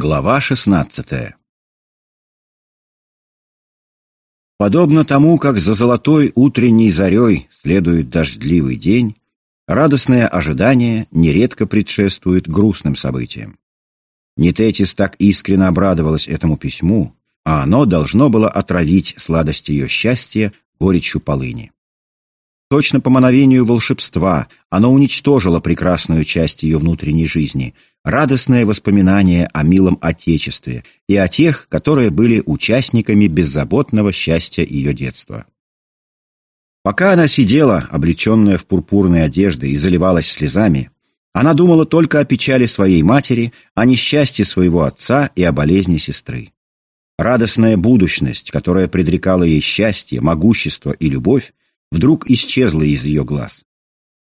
Глава 16 Подобно тому, как за золотой утренней зарей следует дождливый день, радостное ожидание нередко предшествует грустным событиям. Нететис так искренне обрадовалась этому письму, а оно должно было отравить сладость ее счастья горечью полыни. Точно по мановению волшебства оно уничтожило прекрасную часть ее внутренней жизни, радостное воспоминание о милом Отечестве и о тех, которые были участниками беззаботного счастья ее детства. Пока она сидела, облеченная в пурпурные одежды, и заливалась слезами, она думала только о печали своей матери, о несчастье своего отца и о болезни сестры. Радостная будущность, которая предрекала ей счастье, могущество и любовь, вдруг исчезла из ее глаз.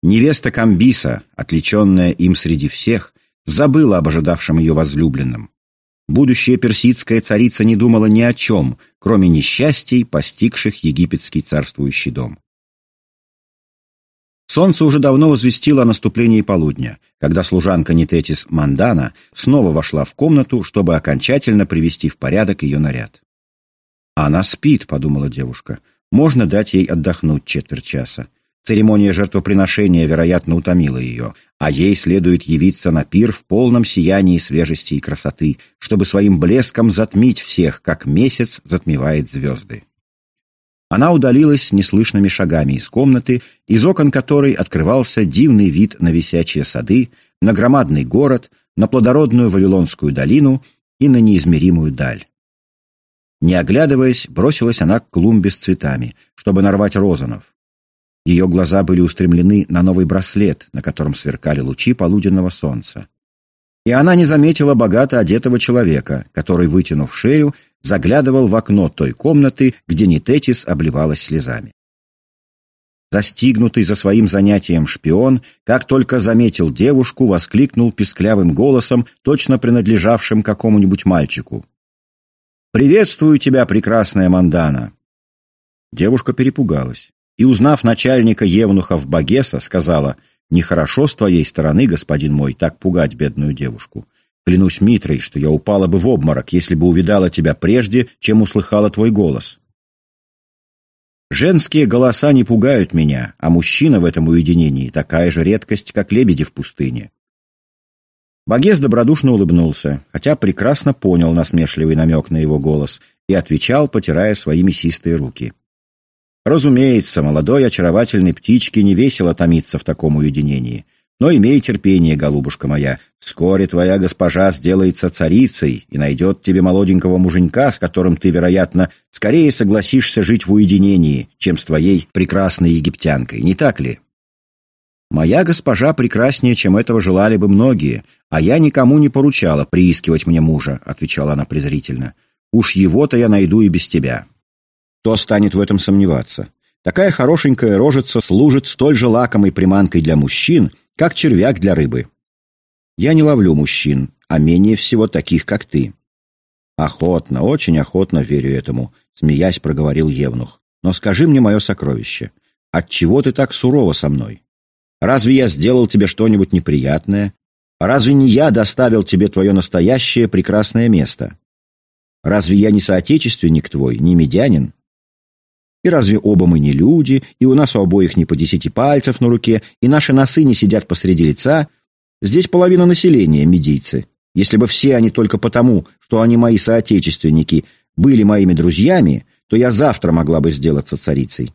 Невеста Камбиса, отличенная им среди всех, забыла об ожидавшем ее возлюбленном. Будущая персидская царица не думала ни о чем, кроме несчастий, постигших египетский царствующий дом. Солнце уже давно возвестило о наступлении полудня, когда служанка Нитетис Мандана снова вошла в комнату, чтобы окончательно привести в порядок ее наряд. «Она спит», — подумала девушка. Можно дать ей отдохнуть четверть часа. Церемония жертвоприношения, вероятно, утомила ее, а ей следует явиться на пир в полном сиянии свежести и красоты, чтобы своим блеском затмить всех, как месяц затмевает звезды. Она удалилась неслышными шагами из комнаты, из окон которой открывался дивный вид на висячие сады, на громадный город, на плодородную Вавилонскую долину и на неизмеримую даль. Не оглядываясь, бросилась она к клумбе с цветами, чтобы нарвать розанов. Ее глаза были устремлены на новый браслет, на котором сверкали лучи полуденного солнца. И она не заметила богато одетого человека, который, вытянув шею, заглядывал в окно той комнаты, где Нитетис обливалась слезами. Застигнутый за своим занятием шпион, как только заметил девушку, воскликнул писклявым голосом, точно принадлежавшим какому-нибудь мальчику. «Приветствую тебя, прекрасная Мандана!» Девушка перепугалась и, узнав начальника Евнухов Багеса, сказала, «Нехорошо с твоей стороны, господин мой, так пугать бедную девушку. Клянусь Митрой, что я упала бы в обморок, если бы увидала тебя прежде, чем услыхала твой голос». Женские голоса не пугают меня, а мужчина в этом уединении такая же редкость, как лебеди в пустыне. Багес добродушно улыбнулся, хотя прекрасно понял насмешливый намек на его голос и отвечал, потирая свои мясистые руки. «Разумеется, молодой очаровательной птичке не весело томиться в таком уединении. Но имей терпение, голубушка моя. Вскоре твоя госпожа сделается царицей и найдет тебе молоденького муженька, с которым ты, вероятно, скорее согласишься жить в уединении, чем с твоей прекрасной египтянкой, не так ли?» Моя госпожа прекраснее, чем этого желали бы многие, а я никому не поручала приискивать мне мужа», — отвечала она презрительно. «Уж его-то я найду и без тебя». Кто станет в этом сомневаться? Такая хорошенькая рожица служит столь же лакомой приманкой для мужчин, как червяк для рыбы. Я не ловлю мужчин, а менее всего таких, как ты. Охотно, очень охотно верю этому, смеясь, проговорил Евнух. Но скажи мне мое сокровище, отчего ты так сурово со мной? Разве я сделал тебе что-нибудь неприятное? Разве не я доставил тебе твое настоящее прекрасное место? Разве я не соотечественник твой, не медянин? И разве оба мы не люди, и у нас у обоих не по десяти пальцев на руке, и наши носы не сидят посреди лица? Здесь половина населения медийцы. Если бы все они только потому, что они мои соотечественники, были моими друзьями, то я завтра могла бы сделаться царицей.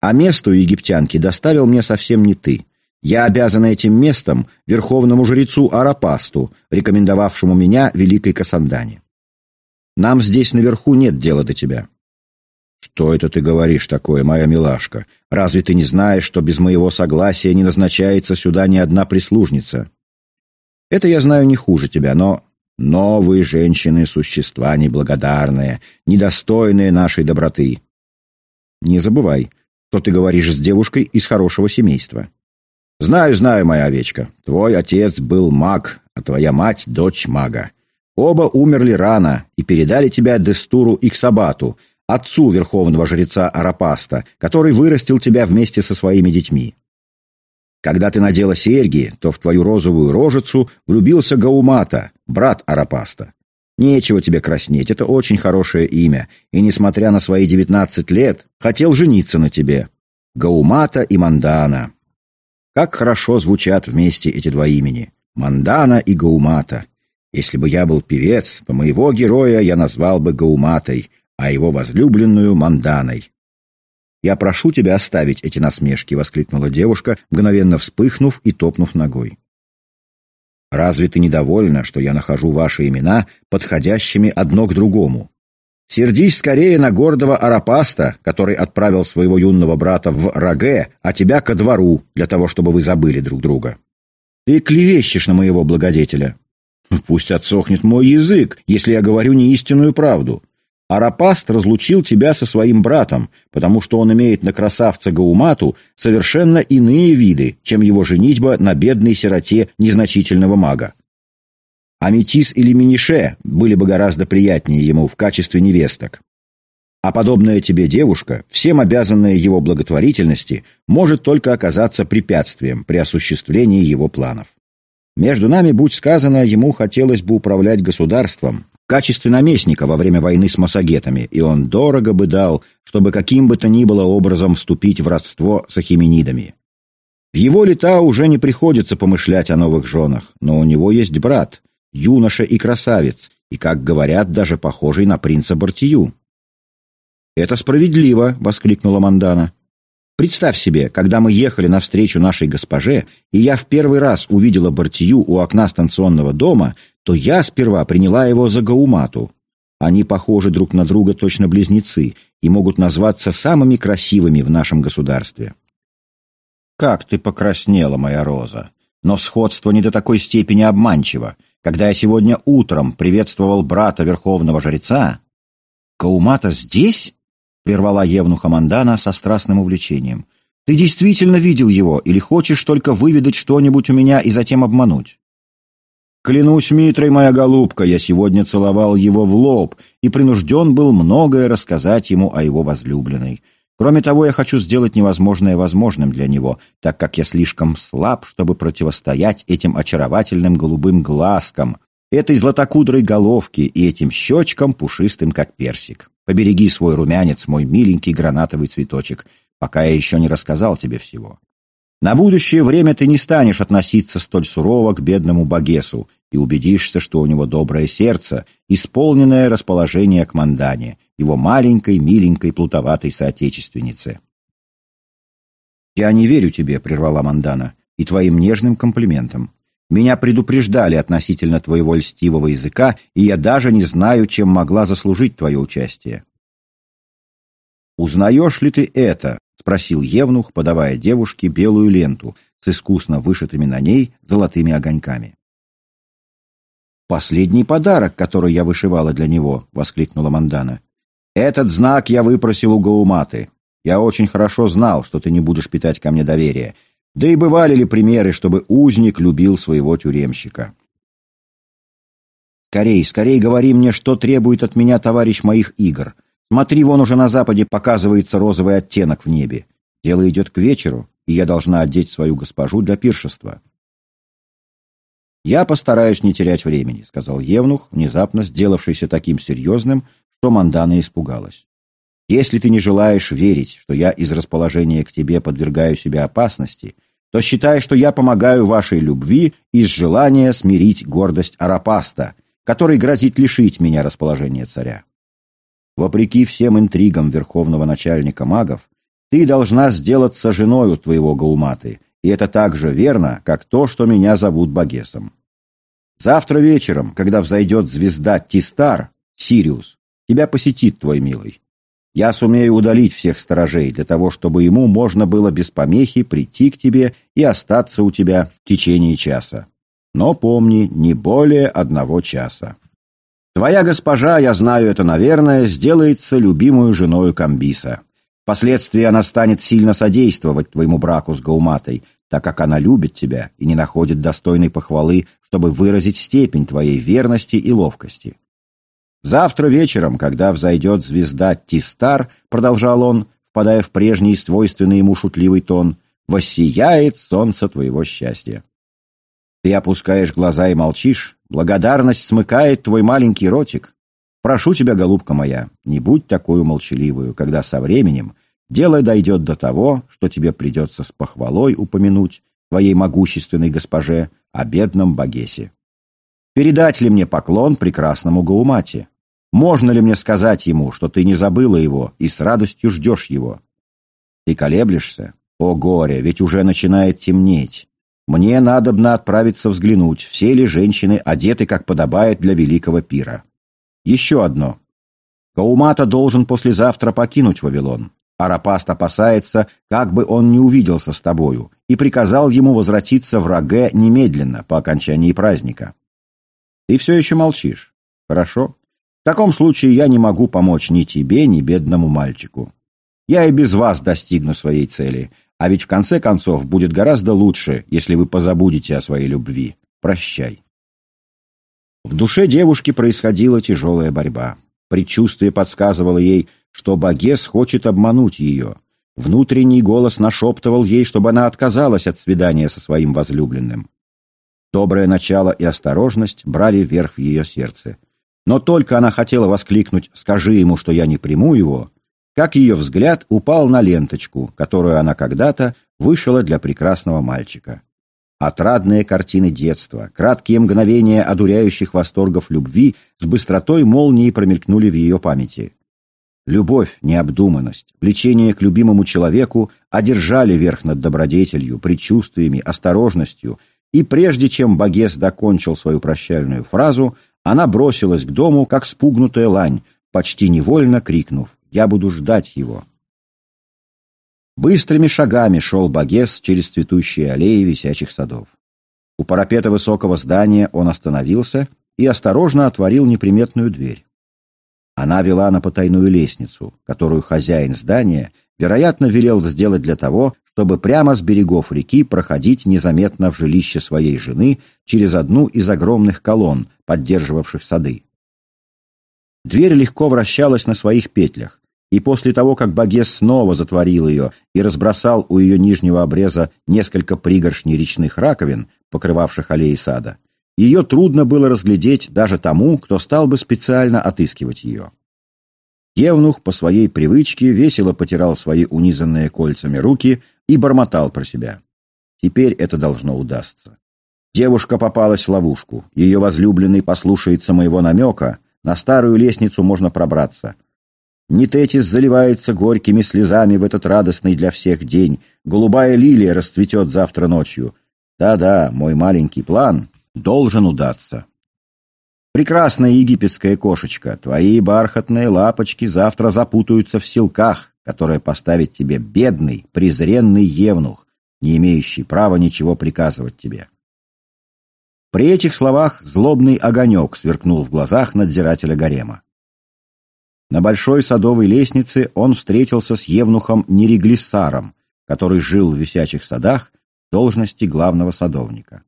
А место у египтянки доставил мне совсем не ты. Я обязан этим местом верховному жрецу Арапасту, рекомендовавшему меня великой Касандане. Нам здесь наверху нет дела до тебя». «Что это ты говоришь такое, моя милашка? Разве ты не знаешь, что без моего согласия не назначается сюда ни одна прислужница?» «Это я знаю не хуже тебя, но...» «Новые женщины — существа неблагодарные, недостойные нашей доброты». «Не забывай, что ты говоришь с девушкой из хорошего семейства. «Знаю, знаю, моя овечка. Твой отец был маг, а твоя мать — дочь мага. Оба умерли рано и передали тебя Дестуру Иксабату, отцу верховного жреца Арапаста, который вырастил тебя вместе со своими детьми. Когда ты надела серьги, то в твою розовую рожицу влюбился Гаумата, брат Арапаста. Нечего тебе краснеть, это очень хорошее имя, и, несмотря на свои девятнадцать лет, хотел жениться на тебе. Гаумата и Мандана. Как хорошо звучат вместе эти два имени. Мандана и Гаумата. Если бы я был певец, то моего героя я назвал бы Гауматой, а его возлюбленную — Манданой. «Я прошу тебя оставить эти насмешки», — воскликнула девушка, мгновенно вспыхнув и топнув ногой. «Разве ты недовольна, что я нахожу ваши имена подходящими одно к другому? Сердись скорее на гордого Арапаста, который отправил своего юного брата в Раге, а тебя ко двору, для того, чтобы вы забыли друг друга. Ты клевещешь на моего благодетеля. Пусть отсохнет мой язык, если я говорю неистинную правду. Арапаст разлучил тебя со своим братом, потому что он имеет на красавца Гаумату совершенно иные виды, чем его женитьба на бедной сироте незначительного мага. Аметис или Минише были бы гораздо приятнее ему в качестве невесток. А подобная тебе девушка, всем обязанная его благотворительности, может только оказаться препятствием при осуществлении его планов. Между нами, будь сказано, ему хотелось бы управлять государством качестве наместника во время войны с массагетами, и он дорого бы дал, чтобы каким бы то ни было образом вступить в родство с ахименидами. В его лета уже не приходится помышлять о новых женах, но у него есть брат, юноша и красавец, и, как говорят, даже похожий на принца Бартию. «Это справедливо!» — воскликнула Мандана. Представь себе, когда мы ехали навстречу нашей госпоже, и я в первый раз увидела Бартию у окна станционного дома, то я сперва приняла его за Гаумату. Они похожи друг на друга точно близнецы и могут назваться самыми красивыми в нашем государстве. Как ты покраснела, моя роза! Но сходство не до такой степени обманчиво. Когда я сегодня утром приветствовал брата верховного жреца... Гаумата здесь? — прервала Евнуха Мандана со страстным увлечением. «Ты действительно видел его или хочешь только выведать что-нибудь у меня и затем обмануть?» «Клянусь Митрой, моя голубка, я сегодня целовал его в лоб и принужден был многое рассказать ему о его возлюбленной. Кроме того, я хочу сделать невозможное возможным для него, так как я слишком слаб, чтобы противостоять этим очаровательным голубым глазкам, этой златокудрой головке и этим щечкам, пушистым, как персик. Побереги свой румянец, мой миленький гранатовый цветочек, пока я еще не рассказал тебе всего. На будущее время ты не станешь относиться столь сурово к бедному Багесу и убедишься, что у него доброе сердце, исполненное расположение к Мандане, его маленькой, миленькой, плутоватой соотечественнице. «Я не верю тебе», — прервала Мандана, — «и твоим нежным комплиментам. Меня предупреждали относительно твоего льстивого языка, и я даже не знаю, чем могла заслужить твое участие. «Узнаешь ли ты это?» — спросил Евнух, подавая девушке белую ленту с искусно вышитыми на ней золотыми огоньками. «Последний подарок, который я вышивала для него», — воскликнула Мандана. «Этот знак я выпросил у Гауматы. Я очень хорошо знал, что ты не будешь питать ко мне доверия, да и бывали ли примеры, чтобы узник любил своего тюремщика? «Скорей, скорей говори мне, что требует от меня товарищ моих игр. Смотри, вон уже на западе показывается розовый оттенок в небе. Дело идет к вечеру, и я должна одеть свою госпожу для пиршества». «Я постараюсь не терять времени», — сказал Евнух, внезапно сделавшийся таким серьезным, что Мандана испугалась. Если ты не желаешь верить, что я из расположения к тебе подвергаю себя опасности, то считай, что я помогаю вашей любви из желания смирить гордость Арапаста, который грозит лишить меня расположения царя. Вопреки всем интригам верховного начальника магов, ты должна сделаться женою твоего Гауматы, и это так же верно, как то, что меня зовут Багесом. Завтра вечером, когда взойдет звезда Тистар, Сириус, тебя посетит твой милый. Я сумею удалить всех сторожей для того, чтобы ему можно было без помехи прийти к тебе и остаться у тебя в течение часа. Но помни, не более одного часа. Твоя госпожа, я знаю это, наверное, сделается любимую женою Камбиса. Впоследствии она станет сильно содействовать твоему браку с Гауматой, так как она любит тебя и не находит достойной похвалы, чтобы выразить степень твоей верности и ловкости. Завтра вечером, когда взойдет звезда Тистар, продолжал он, впадая в прежний свойственный ему шутливый тон, воссияет солнце твоего счастья. Ты опускаешь глаза и молчишь, благодарность смыкает твой маленький ротик. Прошу тебя, голубка моя, не будь такую молчаливую, когда со временем дело дойдет до того, что тебе придется с похвалой упомянуть твоей могущественной госпоже о бедном Багесе. Передать ли мне поклон прекрасному Гаумате? Можно ли мне сказать ему, что ты не забыла его и с радостью ждешь его? Ты колеблешься? О горе, ведь уже начинает темнеть. Мне надобно отправиться взглянуть, все ли женщины одеты, как подобает для великого пира. Еще одно. Гаумата должен послезавтра покинуть Вавилон. Арапаст опасается, как бы он не увиделся с тобою, и приказал ему возвратиться в Раге немедленно, по окончании праздника. Ты все еще молчишь. Хорошо. В таком случае я не могу помочь ни тебе, ни бедному мальчику. Я и без вас достигну своей цели, а ведь в конце концов будет гораздо лучше, если вы позабудете о своей любви. Прощай. В душе девушки происходила тяжелая борьба. Предчувствие подсказывало ей, что Багес хочет обмануть ее. Внутренний голос нашептывал ей, чтобы она отказалась от свидания со своим возлюбленным. Доброе начало и осторожность брали верх в ее сердце. Но только она хотела воскликнуть «Скажи ему, что я не приму его», как ее взгляд упал на ленточку, которую она когда-то вышила для прекрасного мальчика. Отрадные картины детства, краткие мгновения одуряющих восторгов любви с быстротой молнии промелькнули в ее памяти. Любовь, необдуманность, влечение к любимому человеку одержали верх над добродетелью, предчувствиями, осторожностью, и прежде чем Багес докончил свою прощальную фразу, она бросилась к дому, как спугнутая лань, почти невольно крикнув «Я буду ждать его». Быстрыми шагами шел Багес через цветущие аллеи висячих садов. У парапета высокого здания он остановился и осторожно отворил неприметную дверь. Она вела на потайную лестницу, которую хозяин здания, вероятно, велел сделать для того, чтобы прямо с берегов реки проходить незаметно в жилище своей жены через одну из огромных колонн, поддерживавших сады. Дверь легко вращалась на своих петлях, и после того, как Багес снова затворил ее и разбросал у ее нижнего обреза несколько пригоршней речных раковин, покрывавших аллеи сада, ее трудно было разглядеть даже тому, кто стал бы специально отыскивать ее. Евнух по своей привычке весело потирал свои унизанные кольцами руки и бормотал про себя. Теперь это должно удастся. Девушка попалась в ловушку. Ее возлюбленный послушается моего намека. На старую лестницу можно пробраться. Нитетис заливается горькими слезами в этот радостный для всех день. Голубая лилия расцветет завтра ночью. Да-да, мой маленький план должен удаться. Прекрасная египетская кошечка, твои бархатные лапочки завтра запутаются в силках, которые поставит тебе бедный, презренный евнух, не имеющий права ничего приказывать тебе. При этих словах злобный огонек сверкнул в глазах надзирателя гарема. На большой садовой лестнице он встретился с евнухом Нереглиссаром, который жил в висячих садах должности главного садовника.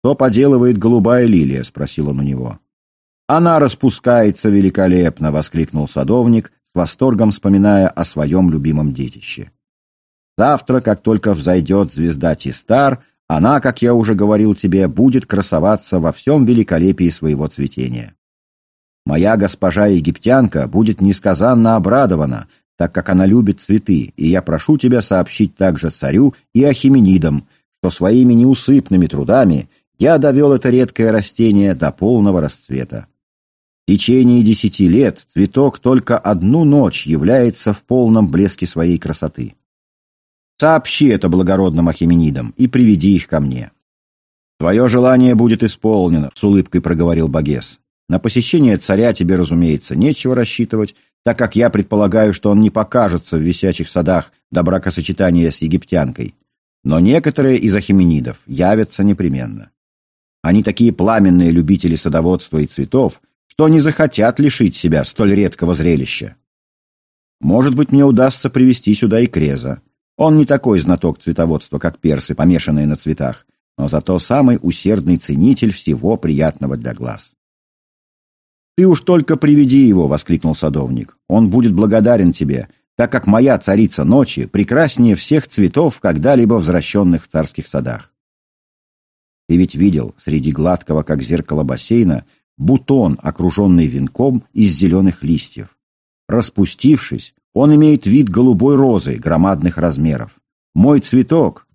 «Что поделывает голубая лилия?» — спросил он у него. «Она распускается великолепно!» — воскликнул садовник, с восторгом вспоминая о своем любимом детище. «Завтра, как только взойдет звезда Тистар, она, как я уже говорил тебе, будет красоваться во всем великолепии своего цветения. Моя госпожа-египтянка будет несказанно обрадована, так как она любит цветы, и я прошу тебя сообщить также царю и ахименидам, что своими неусыпными трудами я довел это редкое растение до полного расцвета. В течение десяти лет цветок только одну ночь является в полном блеске своей красоты. Сообщи это благородным ахименидам и приведи их ко мне. «Твое желание будет исполнено», — с улыбкой проговорил Багес. На посещение царя тебе, разумеется, нечего рассчитывать, так как я предполагаю, что он не покажется в висячих садах до бракосочетания с египтянкой. Но некоторые из ахименидов явятся непременно. Они такие пламенные любители садоводства и цветов, что не захотят лишить себя столь редкого зрелища. Может быть, мне удастся привести сюда и Креза. Он не такой знаток цветоводства, как персы, помешанные на цветах, но зато самый усердный ценитель всего приятного для глаз. «Ты уж только приведи его!» — воскликнул садовник. «Он будет благодарен тебе, так как моя царица ночи прекраснее всех цветов, когда-либо возвращенных в царских садах». Ты ведь видел среди гладкого, как зеркало бассейна, бутон, окруженный венком из зеленых листьев. Распустившись, он имеет вид голубой розы громадных размеров. Мой цветок.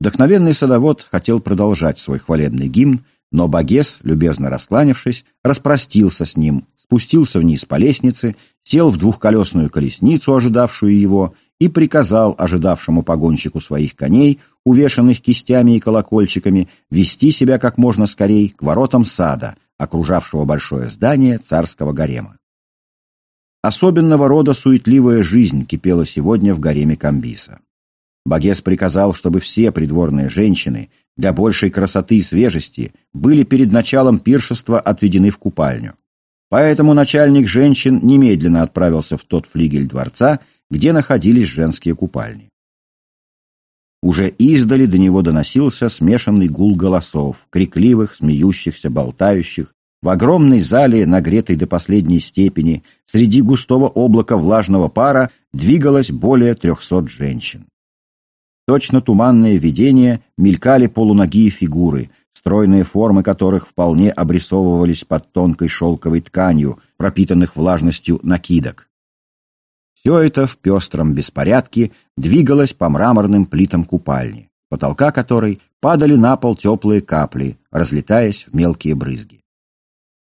Вдохновенный садовод хотел продолжать свой хвалебный гимн, но Багес, любезно раскланившись, распростился с ним, спустился вниз по лестнице, сел в двухколесную колесницу, ожидавшую его, и приказал ожидавшему погонщику своих коней, увешанных кистями и колокольчиками, вести себя как можно скорей к воротам сада, окружавшего большое здание царского гарема. Особенного рода суетливая жизнь кипела сегодня в гареме Камбиса. Багес приказал, чтобы все придворные женщины для большей красоты и свежести были перед началом пиршества отведены в купальню. Поэтому начальник женщин немедленно отправился в тот флигель дворца, где находились женские купальни. Уже издали до него доносился смешанный гул голосов, крикливых, смеющихся, болтающих. В огромной зале, нагретой до последней степени, среди густого облака влажного пара двигалось более трехсот женщин. Точно туманные видения мелькали полуногие фигуры, стройные формы которых вполне обрисовывались под тонкой шелковой тканью, пропитанных влажностью накидок. Все это в пестром беспорядке двигалось по мраморным плитам купальни, потолка которой падали на пол теплые капли, разлетаясь в мелкие брызги.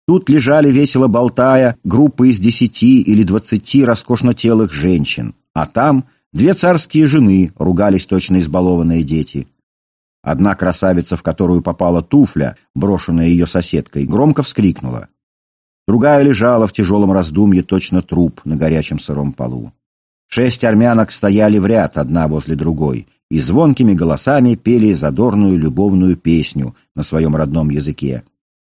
Тут лежали, весело болтая, группы из десяти или двадцати роскошно-телых женщин, а там две царские жены ругались точно избалованные дети. Одна красавица, в которую попала туфля, брошенная ее соседкой, громко вскрикнула. Другая лежала в тяжелом раздумье, точно труп на горячем сыром полу. Шесть армянок стояли в ряд, одна возле другой, и звонкими голосами пели задорную любовную песню на своем родном языке.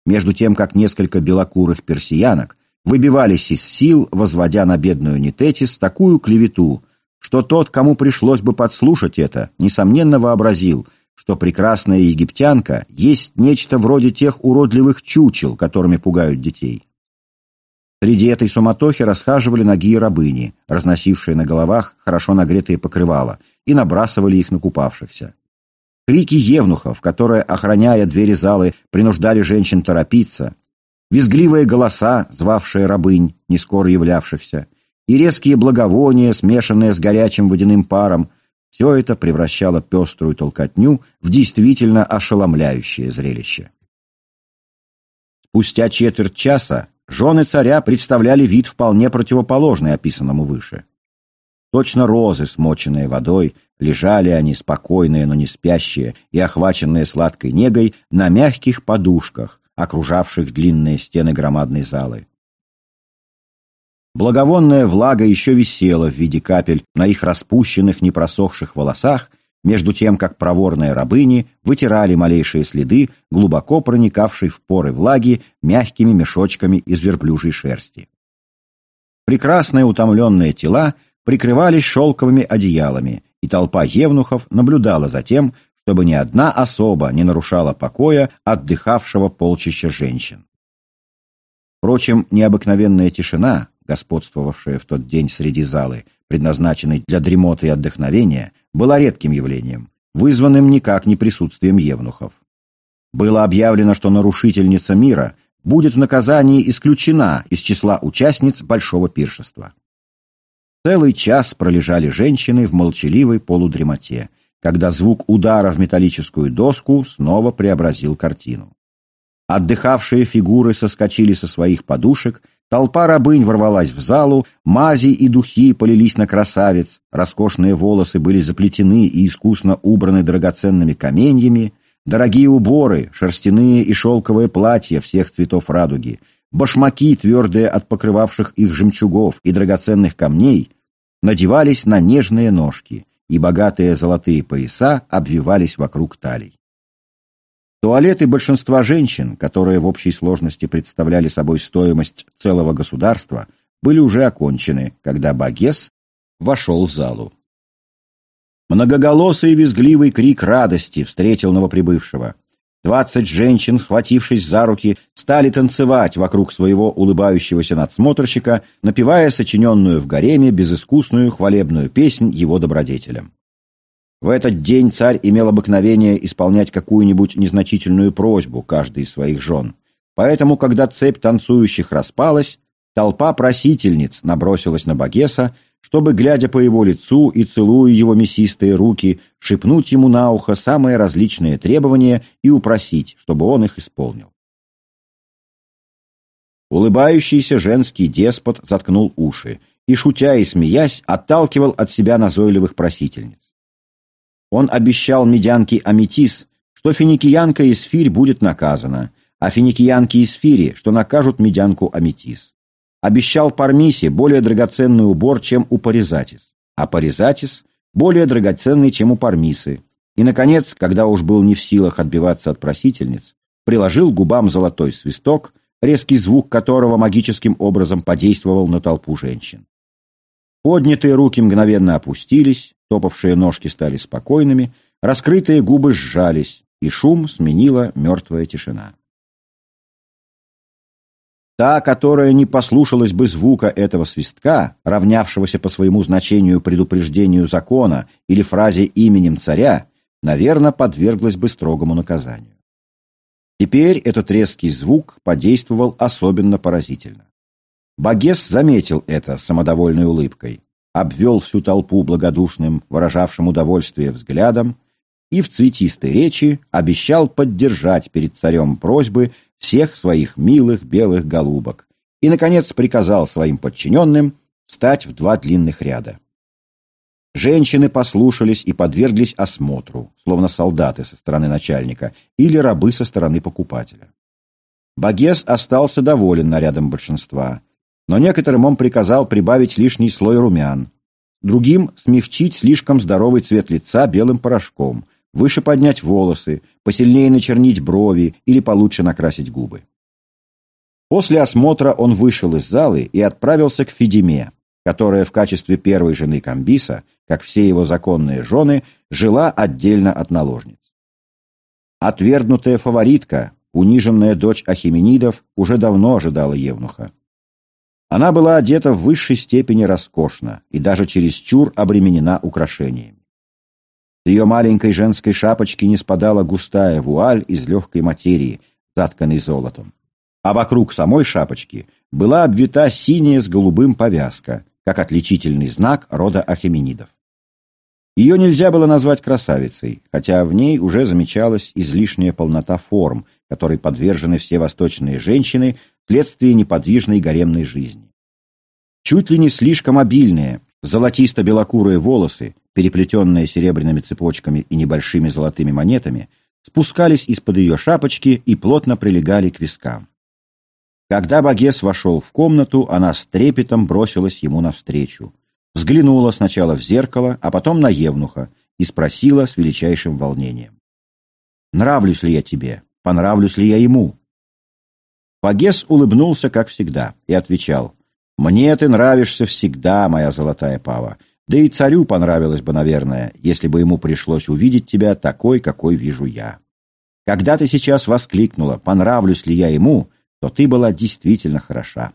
Между тем, как несколько белокурых персиянок выбивались из сил, возводя на бедную Нететис такую клевету, что тот, кому пришлось бы подслушать это, несомненно вообразил, что прекрасная египтянка есть нечто вроде тех уродливых чучел, которыми пугают детей. Среди этой суматохи расхаживали ноги рабыни, разносившие на головах хорошо нагретые покрывала, и набрасывали их на купавшихся. Крики евнухов, которые, охраняя двери залы, принуждали женщин торопиться, визгливые голоса, звавшие рабынь, не скоро являвшихся, и резкие благовония, смешанные с горячим водяным паром, все это превращало пеструю толкотню в действительно ошеломляющее зрелище. Спустя четверть часа Жены царя представляли вид вполне противоположный описанному выше. Точно розы, смоченные водой, лежали они спокойные, но не спящие и охваченные сладкой негой на мягких подушках, окружавших длинные стены громадной залы. Благовонная влага еще висела в виде капель на их распущенных, непросохших волосах между тем как проворные рабыни вытирали малейшие следы, глубоко проникавшей в поры влаги мягкими мешочками из верблюжьей шерсти. Прекрасные утомленные тела прикрывались шелковыми одеялами, и толпа евнухов наблюдала за тем, чтобы ни одна особа не нарушала покоя отдыхавшего полчища женщин. Впрочем, необыкновенная тишина, господствовавшая в тот день среди залы, предназначенной для дремоты и отдохновения, была редким явлением, вызванным никак не присутствием евнухов. Было объявлено, что нарушительница мира будет в наказании исключена из числа участниц большого пиршества. Целый час пролежали женщины в молчаливой полудремоте, когда звук удара в металлическую доску снова преобразил картину. Отдыхавшие фигуры соскочили со своих подушек Толпа рабынь ворвалась в залу, мази и духи полились на красавец, роскошные волосы были заплетены и искусно убраны драгоценными каменьями, дорогие уборы, шерстяные и шелковые платья всех цветов радуги, башмаки, твердые от покрывавших их жемчугов и драгоценных камней, надевались на нежные ножки, и богатые золотые пояса обвивались вокруг талий. Туалеты большинства женщин, которые в общей сложности представляли собой стоимость целого государства, были уже окончены, когда Багес вошел в залу. Многоголосый и визгливый крик радости встретил новоприбывшего. Двадцать женщин, схватившись за руки, стали танцевать вокруг своего улыбающегося надсмотрщика, напевая сочиненную в гареме безыскусную хвалебную песнь его добродетелям. В этот день царь имел обыкновение исполнять какую-нибудь незначительную просьбу каждой из своих жен. Поэтому, когда цепь танцующих распалась, толпа просительниц набросилась на Багеса, чтобы, глядя по его лицу и целуя его мясистые руки, шепнуть ему на ухо самые различные требования и упросить, чтобы он их исполнил. Улыбающийся женский деспот заткнул уши и, шутя и смеясь, отталкивал от себя назойливых просительниц. Он обещал медянке Аметис, что финикиянка из Фирь будет наказана, а финикиянке из Фири, что накажут медянку Аметис. Обещал Пармисе более драгоценный убор, чем у Паризатис, а Паризатис более драгоценный, чем у Пармисы. И, наконец, когда уж был не в силах отбиваться от просительниц, приложил губам золотой свисток, резкий звук которого магическим образом подействовал на толпу женщин. Поднятые руки мгновенно опустились, топавшие ножки стали спокойными, раскрытые губы сжались, и шум сменила мертвая тишина. Та, которая не послушалась бы звука этого свистка, равнявшегося по своему значению предупреждению закона или фразе именем царя, наверное, подверглась бы строгому наказанию. Теперь этот резкий звук подействовал особенно поразительно. Багес заметил это самодовольной улыбкой, обвел всю толпу благодушным, выражавшим удовольствие взглядом, и в цветистой речи обещал поддержать перед царем просьбы всех своих милых белых голубок и, наконец, приказал своим подчиненным встать в два длинных ряда. Женщины послушались и подверглись осмотру, словно солдаты со стороны начальника или рабы со стороны покупателя. Багес остался доволен нарядом большинства, но некоторым он приказал прибавить лишний слой румян, другим смягчить слишком здоровый цвет лица белым порошком – выше поднять волосы, посильнее начернить брови или получше накрасить губы. После осмотра он вышел из залы и отправился к Федиме, которая в качестве первой жены Камбиса, как все его законные жены, жила отдельно от наложниц. Отвергнутая фаворитка, униженная дочь Ахименидов, уже давно ожидала Евнуха. Она была одета в высшей степени роскошно и даже чересчур обременена украшениями. С ее маленькой женской шапочки не спадала густая вуаль из легкой материи, затканной золотом. А вокруг самой шапочки была обвита синяя с голубым повязка, как отличительный знак рода ахеменидов. Ее нельзя было назвать красавицей, хотя в ней уже замечалась излишняя полнота форм, которой подвержены все восточные женщины вследствие неподвижной гаремной жизни. Чуть ли не слишком обильные, золотисто-белокурые волосы, переплетенные серебряными цепочками и небольшими золотыми монетами, спускались из-под ее шапочки и плотно прилегали к вискам. Когда Багес вошел в комнату, она с трепетом бросилась ему навстречу. Взглянула сначала в зеркало, а потом на Евнуха и спросила с величайшим волнением. «Нравлюсь ли я тебе? Понравлюсь ли я ему?» Багес улыбнулся, как всегда, и отвечал. «Мне ты нравишься всегда, моя золотая пава. Да и царю понравилось бы, наверное, если бы ему пришлось увидеть тебя такой, какой вижу я. Когда ты сейчас воскликнула «понравлюсь ли я ему», то ты была действительно хороша.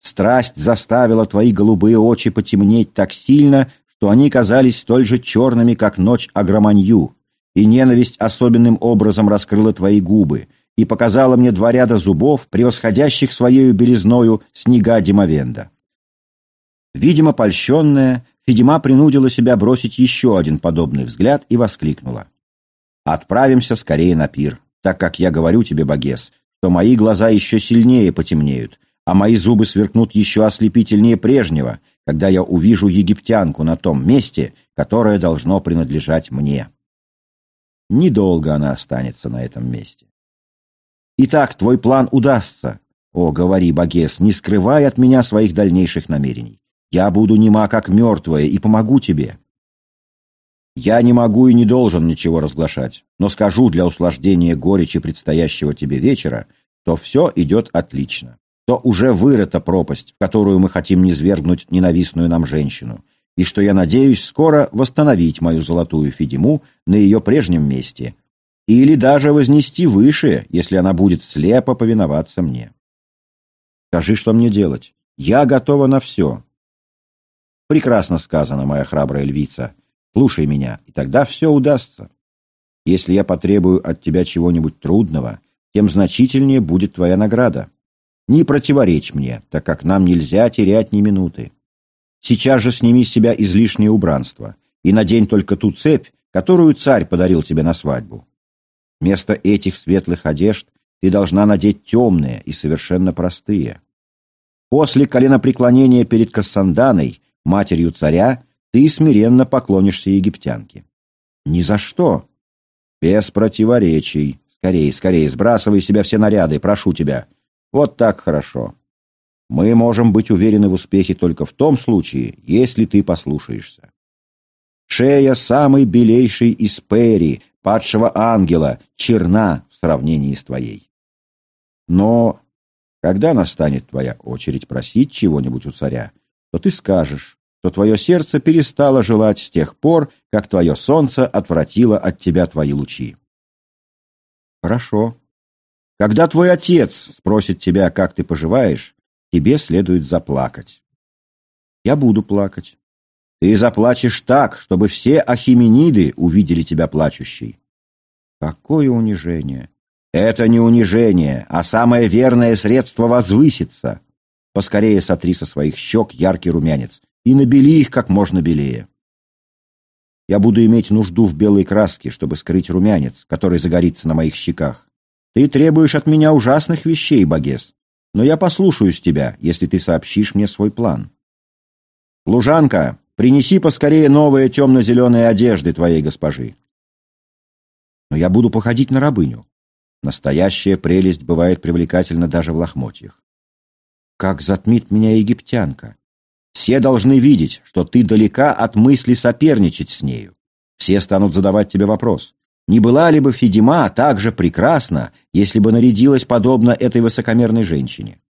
Страсть заставила твои голубые очи потемнеть так сильно, что они казались столь же черными, как ночь Агроманью, и ненависть особенным образом раскрыла твои губы и показала мне два ряда зубов, превосходящих своею белизною снега Димовенда. Видимо, польщенная, Федима принудила себя бросить еще один подобный взгляд и воскликнула. «Отправимся скорее на пир, так как я говорю тебе, Багес, что мои глаза еще сильнее потемнеют, а мои зубы сверкнут еще ослепительнее прежнего, когда я увижу египтянку на том месте, которое должно принадлежать мне. Недолго она останется на этом месте. Итак, твой план удастся. О, говори, Багес, не скрывай от меня своих дальнейших намерений. Я буду нема, как мертвая, и помогу тебе. Я не могу и не должен ничего разглашать, но скажу для услаждения горечи предстоящего тебе вечера, то все идет отлично, то уже вырыта пропасть, в которую мы хотим низвергнуть ненавистную нам женщину, и что я надеюсь скоро восстановить мою золотую Федиму на ее прежнем месте, или даже вознести выше, если она будет слепо повиноваться мне. Скажи, что мне делать. Я готова на все, Прекрасно сказано, моя храбрая львица. Слушай меня, и тогда все удастся. Если я потребую от тебя чего-нибудь трудного, тем значительнее будет твоя награда. Не противоречь мне, так как нам нельзя терять ни минуты. Сейчас же сними с себя излишнее убранство и надень только ту цепь, которую царь подарил тебе на свадьбу. Вместо этих светлых одежд ты должна надеть темные и совершенно простые. После коленопреклонения перед Кассанданой, матерью царя, ты смиренно поклонишься египтянке. Ни за что. Без противоречий. Скорее, скорее, сбрасывай себя все наряды, прошу тебя. Вот так хорошо. Мы можем быть уверены в успехе только в том случае, если ты послушаешься. Шея самой белейшей из Перри, падшего ангела, черна в сравнении с твоей. Но когда настанет твоя очередь просить чего-нибудь у царя, то ты скажешь, что твое сердце перестало желать с тех пор, как твое солнце отвратило от тебя твои лучи. Хорошо. Когда твой отец спросит тебя, как ты поживаешь, тебе следует заплакать. Я буду плакать. Ты заплачешь так, чтобы все ахимениды увидели тебя плачущей. Какое унижение! Это не унижение, а самое верное средство возвыситься. Поскорее сотри со своих щек яркий румянец и набели их как можно белее. Я буду иметь нужду в белой краске, чтобы скрыть румянец, который загорится на моих щеках. Ты требуешь от меня ужасных вещей, Багес, но я послушаюсь тебя, если ты сообщишь мне свой план. Лужанка, принеси поскорее новые темно-зеленые одежды твоей госпожи. Но я буду походить на рабыню. Настоящая прелесть бывает привлекательна даже в лохмотьях. Как затмит меня египтянка. Все должны видеть, что ты далека от мысли соперничать с нею. Все станут задавать тебе вопрос. Не была ли бы Федима так же прекрасна, если бы нарядилась подобно этой высокомерной женщине?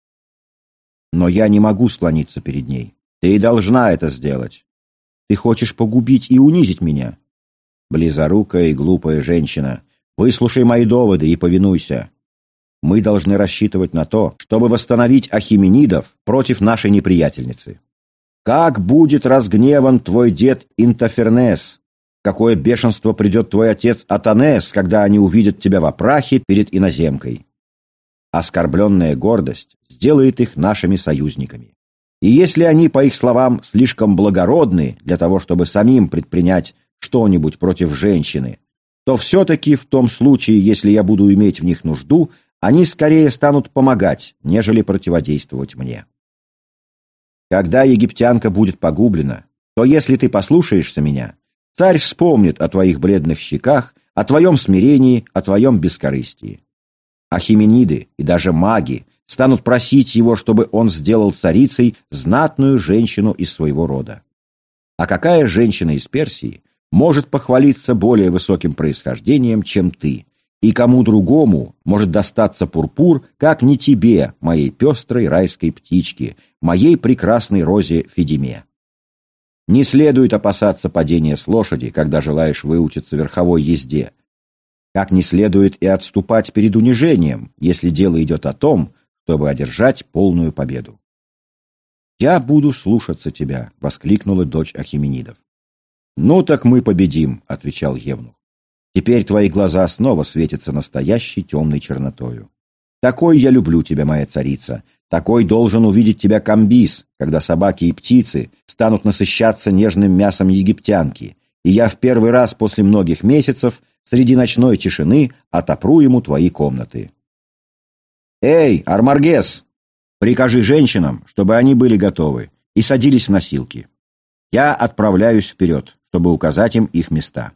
Но я не могу склониться перед ней. Ты должна это сделать. Ты хочешь погубить и унизить меня? Близорукая и глупая женщина, выслушай мои доводы и повинуйся. Мы должны рассчитывать на то, чтобы восстановить ахименидов против нашей неприятельницы. Как будет разгневан твой дед Интофернес, какое бешенство придет твой отец Атанес, когда они увидят тебя в опрахе перед иноземкой. Оскорбленная гордость сделает их нашими союзниками. И если они, по их словам, слишком благородны для того, чтобы самим предпринять что-нибудь против женщины, то все-таки в том случае, если я буду иметь в них нужду, они скорее станут помогать, нежели противодействовать мне. Когда египтянка будет погублена, то если ты послушаешься меня, Царь вспомнит о твоих бледных щеках, о твоем смирении, о твоем бескорыстии. А химениды и даже маги станут просить его, чтобы он сделал царицей знатную женщину из своего рода. А какая женщина из Персии может похвалиться более высоким происхождением, чем ты, и кому другому может достаться пурпур, как не тебе, моей пестрой райской птичке, моей прекрасной розе Федиме? Не следует опасаться падения с лошади, когда желаешь выучиться верховой езде. Как не следует и отступать перед унижением, если дело идет о том, чтобы одержать полную победу. «Я буду слушаться тебя», — воскликнула дочь Ахименидов. «Ну так мы победим», — отвечал Евнух. «Теперь твои глаза снова светятся настоящей темной чернотою. Такой я люблю тебя, моя царица, такой должен увидеть тебя комбис, когда собаки и птицы станут насыщаться нежным мясом египтянки, и я в первый раз после многих месяцев среди ночной тишины отопру ему твои комнаты. «Эй, Армаргес! Прикажи женщинам, чтобы они были готовы, и садились в носилки. Я отправляюсь вперед, чтобы указать им их места».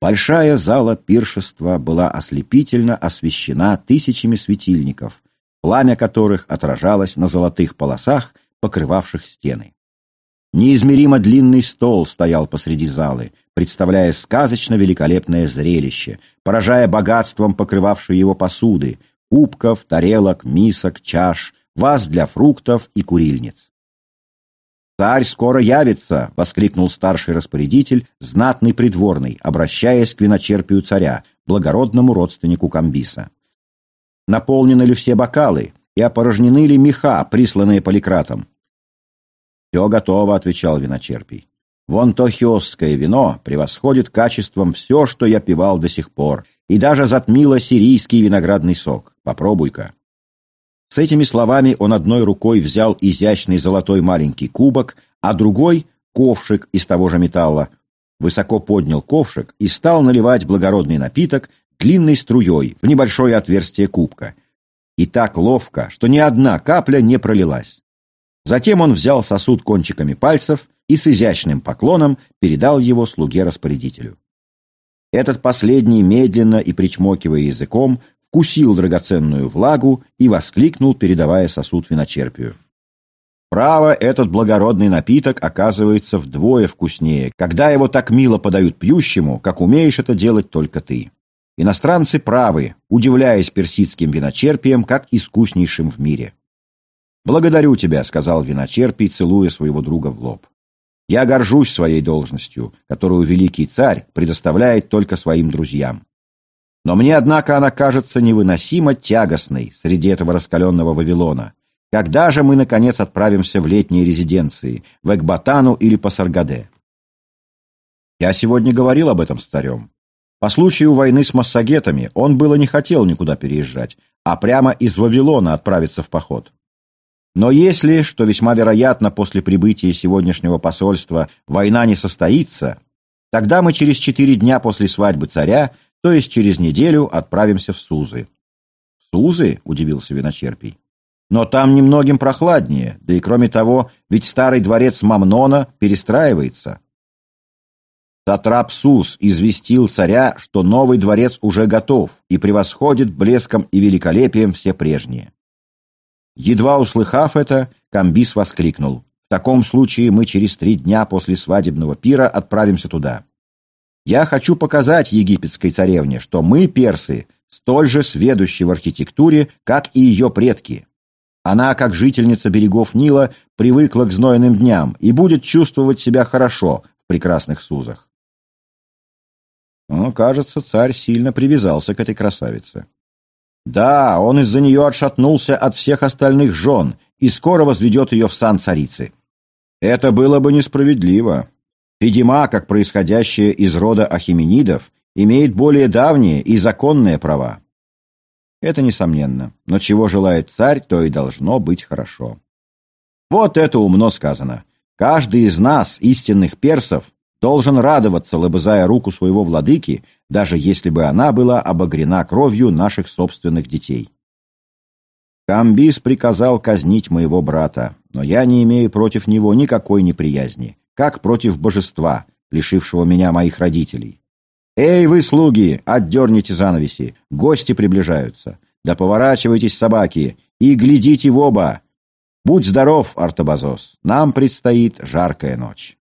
Большая зала пиршества была ослепительно освещена тысячами светильников, пламя которых отражалось на золотых полосах, покрывавших стены. Неизмеримо длинный стол стоял посреди залы, представляя сказочно великолепное зрелище, поражая богатством покрывавшей его посуды, кубков, тарелок, мисок, чаш, ваз для фруктов и курильниц. «Царь скоро явится!» — воскликнул старший распорядитель, знатный придворный, обращаясь к виночерпию царя, благородному родственнику Камбиса. «Наполнены ли все бокалы и опорожнены ли меха, присланные поликратом?» «Все готово», — отвечал виночерпий. Вон то хиосское вино превосходит качеством все, что я пивал до сих пор, и даже затмило сирийский виноградный сок. Попробуй-ка». С этими словами он одной рукой взял изящный золотой маленький кубок, а другой — ковшик из того же металла. Высоко поднял ковшик и стал наливать благородный напиток длинной струей в небольшое отверстие кубка. И так ловко, что ни одна капля не пролилась. Затем он взял сосуд кончиками пальцев и с изящным поклоном передал его слуге-распорядителю. Этот последний, медленно и причмокивая языком, вкусил драгоценную влагу и воскликнул, передавая сосуд виночерпию. Право, этот благородный напиток оказывается вдвое вкуснее, когда его так мило подают пьющему, как умеешь это делать только ты. Иностранцы правы, удивляясь персидским виночерпием, как искуснейшим в мире. «Благодарю тебя», — сказал виночерпий, целуя своего друга в лоб. Я горжусь своей должностью, которую великий царь предоставляет только своим друзьям. Но мне, однако, она кажется невыносимо тягостной среди этого раскаленного Вавилона. Когда же мы, наконец, отправимся в летние резиденции, в Экбатану или Пасаргаде? Я сегодня говорил об этом старем. По случаю войны с массагетами он было не хотел никуда переезжать, а прямо из Вавилона отправиться в поход. Но если, что весьма вероятно после прибытия сегодняшнего посольства, война не состоится, тогда мы через четыре дня после свадьбы царя, то есть через неделю, отправимся в Сузы. «В Сузы?» — удивился Виночерпий. «Но там немногим прохладнее, да и кроме того, ведь старый дворец Мамнона перестраивается». Татрап Сус известил царя, что новый дворец уже готов и превосходит блеском и великолепием все прежние. Едва услыхав это, Камбис воскликнул. «В таком случае мы через три дня после свадебного пира отправимся туда. Я хочу показать египетской царевне, что мы, персы, столь же сведущи в архитектуре, как и ее предки. Она, как жительница берегов Нила, привыкла к знойным дням и будет чувствовать себя хорошо в прекрасных сузах. Но, кажется, царь сильно привязался к этой красавице. Да, он из-за нее отшатнулся от всех остальных жен и скоро возведет ее в сан царицы. Это было бы несправедливо. Федима, как происходящая из рода ахименидов, имеет более давние и законные права. Это несомненно, но чего желает царь, то и должно быть хорошо. Вот это умно сказано. Каждый из нас, истинных персов, должен радоваться, лобызая руку своего владыки, даже если бы она была обогрена кровью наших собственных детей. Камбис приказал казнить моего брата, но я не имею против него никакой неприязни, как против божества, лишившего меня моих родителей. «Эй, вы, слуги, отдерните занавеси, гости приближаются. Да поворачивайтесь, собаки, и глядите в оба. Будь здоров, Артобазос, нам предстоит жаркая ночь».